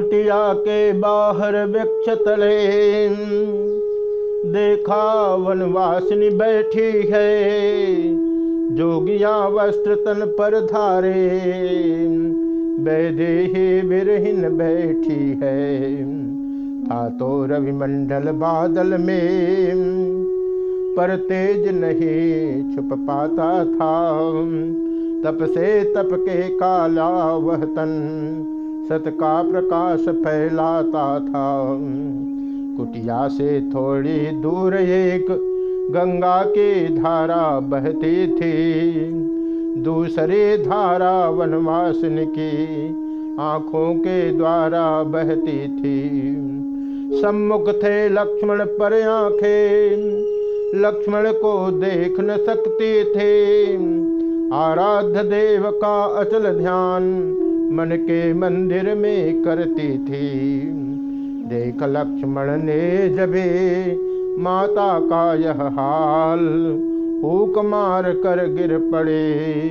कुटिया के बाहर वृक्ष तले देखा वनवासिनी बैठी है जोगिया वस्त्र तन पर धारे। वैदेही बिरहीन बैठी है, था तो रविमंडल बादल में। पर तेज नहीं छुप पाता था, तप से तप के काला वह तन। सत का प्रकाश फैलाता था। कुटिया से थोड़ी दूर एक गंगा की धारा बहती थी। दूसरी धारा वनवासन की आँखों के द्वारा बहती थी। सम्मुख थे लक्ष्मण पर आँखें। लक्ष्मण को देख न सकते थे। आराध्य देव का अचल ध्यान मन के मंदिर में करती थी। देख लक्ष्मण ने जबे माता का यह हाल ऊक मार कर गिर पड़े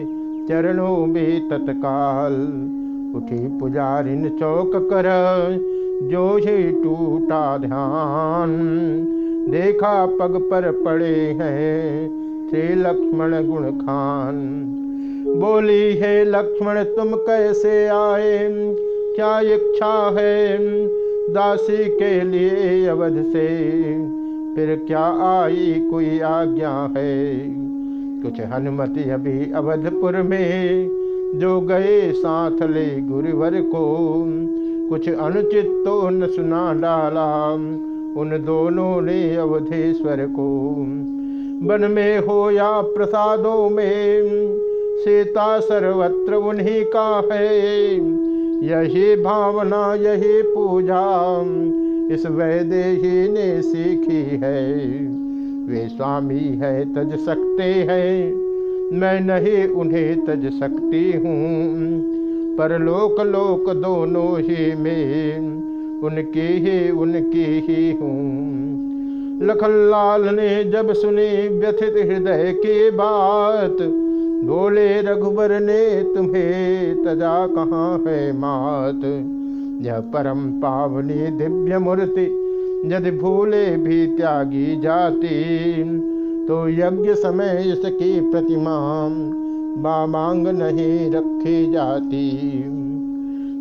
चरणों में तत्काल। उठी पुजारिन चौक कर जो ही टूटा ध्यान, देखा पग पर पड़े हैं श्री लक्ष्मण गुण खान। बोली, है लक्ष्मण, तुम कैसे आए? क्या इच्छा है दासी के लिए अवध से? फिर क्या आई कोई आज्ञा है? कुछ हनुमति अभी अवधपुर में, जो गए साथ ले गुरुवर को। कुछ अनुचित तो न सुना डाला, उन दोनों ने अवधेश्वर को। वन में हो या प्रसादों में सीता सर्वत्र उन्हीं का है। यही भावना, यही पूजा इस वैदेही ने सीखी है। वे स्वामी है, तज सकते हैं। मैं नहीं उन्हें तज सकती हूँ। पर लोक लोक दोनों ही में उनकी ही उनकी ही हूँ। लखनलाल ने जब सुनी व्यथित हृदय की बात बोले रघुबर ने, तुम्हें तजा कहाँ है मात? यह परम पावनी दिव्य मूर्ति, यदि भूले भी त्यागी जाती तो यज्ञ समय इसकी प्रतिमा बामांग नहीं रखी जाती।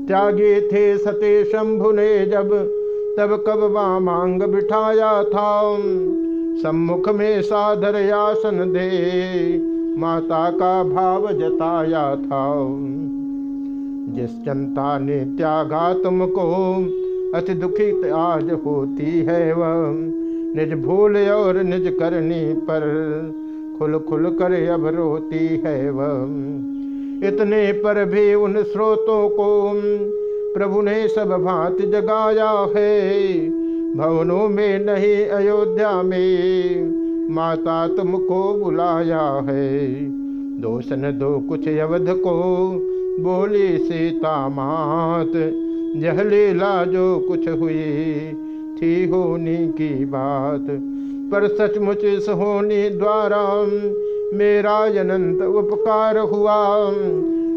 त्यागी थे सते शंभु ने जब, तब कब वामांग बिठाया था? सम्मुख में साधर आसन दे माता का भाव जताया था। जिस जनता ने त्यागा तुमको, अति दुखी आज होती है वह। निज भूल और निज करनी पर खुल खुल कर अब रोती है वह। इतने पर भी उन स्रोतों को प्रभु ने सब भांति जगाया है। भवनों में नहीं, अयोध्या में माता तुमको बुलाया है। दोष न दो कुछ अवध को, बोली सीता मात यह लीला जो कुछ हुई, थी होने की बात। पर सचमुच इस होने द्वारा मेरा अनंत उपकार हुआ।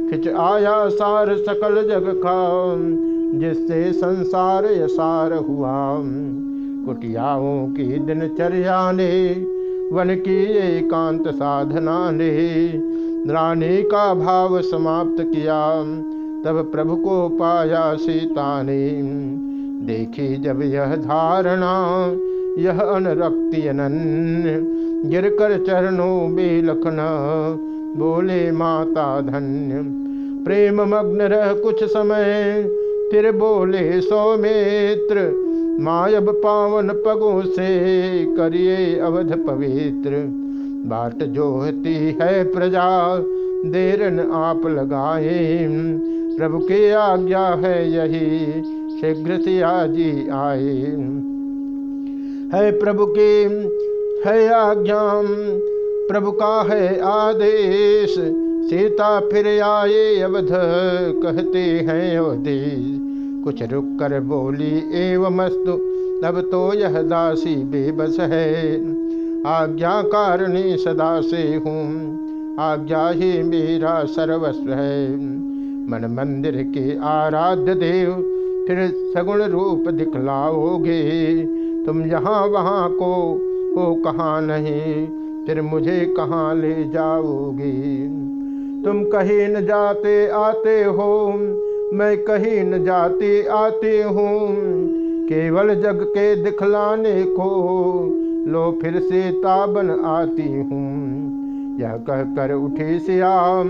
खिंच आया सार सकल जग का, जिससे संसार यसार हुआ। कुटियाओं की दिनचर्या ने वन की एकांत साधना ने रानी का भाव समाप्त किया। तब प्रभु को पाया सीता ने। देखी जब यह धारणा, यह अनरक्ति अनन्य। गिर कर चरणों में लखना, बोले, माता धन्य, प्रेम मग्न रह कुछ समय, फिर बोले, सौमित्र मायब पावन पगों से करिए अवध पवित्र। बाट जोहती है प्रजा, देरन आप लगाए। प्रभु की आज्ञा है यही, शीघ्र सियाजी आए। है प्रभु के, है आज्ञा प्रभु का है आदेश। सीता फिर आए अवध, कहते हैं अवधेश। कुछ रुक कर बोली, एवं मस्तु तब तो यह दासी बेबस है। आज्ञा कारणी सदा से हूँ, आज्ञा ही मेरा सर्वस्व है। मन मंदिर के आराध्य देव, फिर सगुण रूप दिखलाओगे। तुम यहाँ वहाँ को, हो कहाँ नहीं, फिर मुझे कहाँ ले जाओगे? तुम कहीं न जाते आते हो मैं कहीं न जाती आती हूँ। केवल जग के दिखलाने को लो फिर से ताबन आती हूँ। यह कह कर उठे श्याम,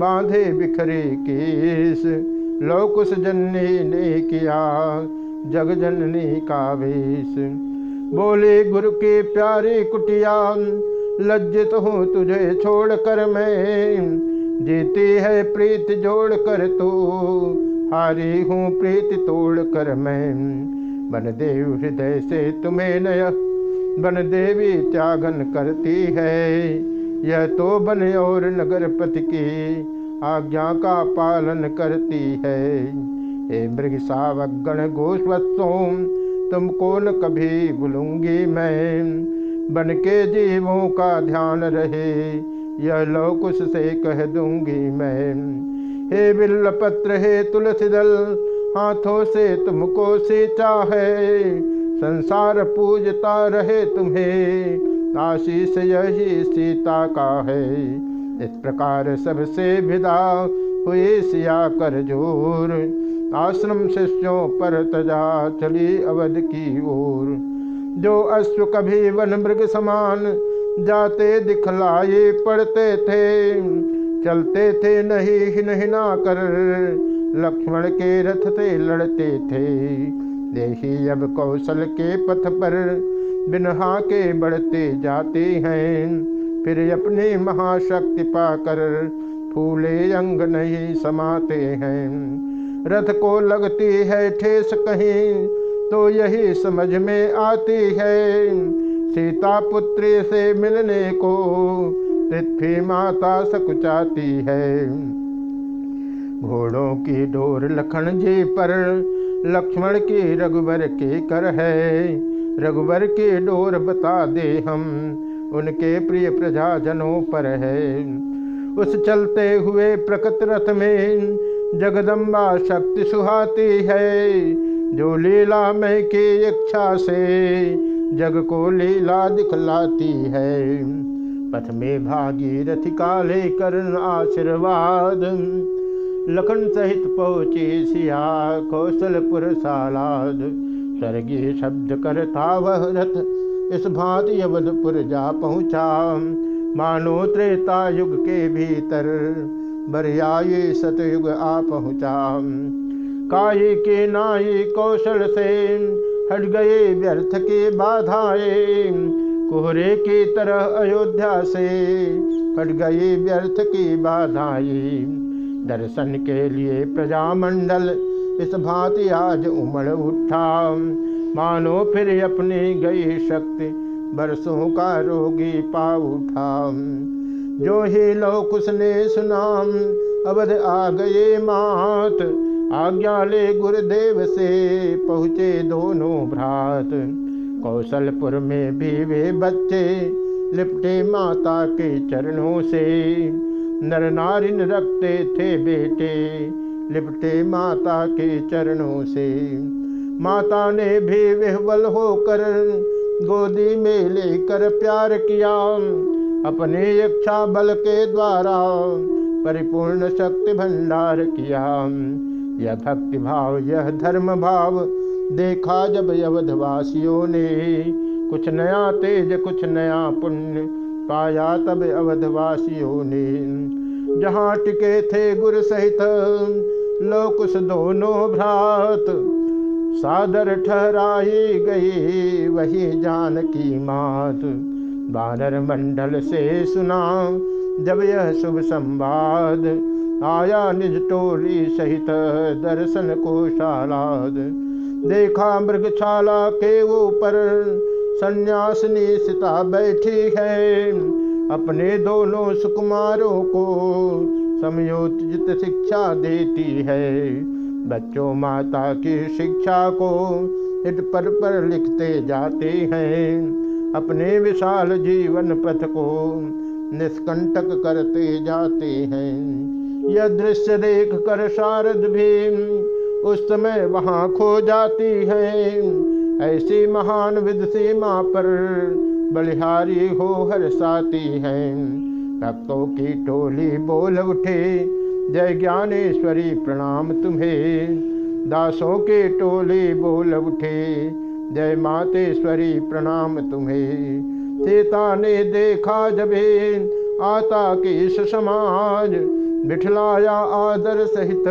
बांधे बिखरे केस। लो कुछ जननी ने किया, जग जननी का वेश बोले, गुरु के प्यारे कुटिया, लज्जित हूँ तुझे छोड़ कर मैं। जीती है प्रीत जोड़ कर तू। हारी हूँ प्रीत तोड़ कर मैं। बन देव हृदय से तुम्हें नय। बन देवी त्यागन करती है। यह तो बन और नगर पति की आज्ञा का पालन करती है। हे मृग सावक गण गोस्वत्सों तुमको न कभी भूलूँगी मैं? बन के जीवों का ध्यान रहे। यह लो कुछ से कह दूँगी मैं। हे बिल्ल पत्र हे तुलसी दल, हाथों से तुमको सींचा है। संसार पूजता रहे तुम्हें, आशीष यही सीता का है। इस प्रकार सबसे विदा हुए सिया कर ज़ोर आश्रम शिष्यों पर तजा चली अवध की ओर। जो अश्व कभी वन मृग समान जाते दिखलाए पड़ते थे। चलते थे नहीं हिन हिना कर। लक्ष्मण के रथ से लड़ते थे। देखी अब कौशल के पथ पर बिनहा के बढ़ते जाते हैं। फिर अपनी महाशक्ति पाकर फूले अंग नहीं समाते हैं। रथ को लगती है ठेस कहीं तो यही समझ में आती है। सीता पुत्री से मिलने को पृथ्वी माता सकुचाती है। घोड़ों की डोर लखन जी पर लक्ष्मण की रघुबर के कर है। रघुबर की डोर बता दे हम, उनके प्रिय प्रजाजनों पर है। उस चलते हुए प्रकट रथ में जगदम्बा शक्ति सुहाती है, जो लीला में की इच्छा से जग को लीला दिखलाती है। पथ में भागी काले करण आशीर्वाद। लखन सहित पहुँचे सिया कौशलपुर सालाद। स्वर्गीय शब्द करता वह रथ, इस भांति अवधपुर जा पहुँचा। मानो त्रेता युग के भीतर बरियाये सतयुग आ पहुँचा। काये के नाये कौशल से हट गए, व्यर्थ के बाधाएँ। कोहरे की तरह अयोध्या से हट गई व्यर्थ की बाधाएँ। दर्शन के लिए प्रजामंडल, इस भांति आज उमड़ उठा। मानो फिर अपनी गई शक्ति, बरसों का रोगी पा उठा। जो ही लोक उसने सुनाम अवध आ गए मात। आज्ञा ले गुरुदेव से पहुँचे दोनों भ्रात। कौशलपुर में भी वे बच्चे लिपटे माता के चरणों से। नर नारिन रखते थे बेटे लिपटे माता के चरणों से। माता ने भी विह्वल होकर गोदी में लेकर प्यार किया। अपने इच्छा बल के द्वारा परिपूर्ण शक्ति भंडार किया। यह भक्ति भाव यह धर्म भाव देखा जब अवधवासियों ने। कुछ नया तेज, कुछ नया पुण्य पाया तब अवधवासियों ने। जहाँ टिके थे गुरु सहित लोकुश दोनों भ्रात, सादर ठहराई गई वही जान की मात। बानर मंडल से सुना जब यह शुभ संवाद आया निज टोली सहित दर्शन को शालाद देखा मृगशाला के ऊपर, संन्यासनी सीता बैठी है। अपने दोनों सुकुमारों को समयोचित शिक्षा देती है। बच्चों माता की शिक्षा को हिट पर पर लिखते जाते हैं। अपने विशाल जीवन पथ को निष्कंटक करते जाते हैं। यह दृश्य देख कर शारद भी उस समय वहाँ खो जाती है। ऐसी महान विद सीमा पर बलिहारी हो हर साथी है। भक्तों की टोली बोल उठे, जय ज्ञानेश्वरी प्रणाम तुम्हें। दासों के टोली बोल उठे, जय मातेश्वरी प्रणाम तुम्हें। सीता ने देखा जबे आता के समाज बिठलाया आदर सहित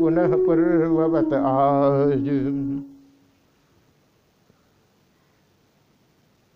पुनः पूर्ववत आज।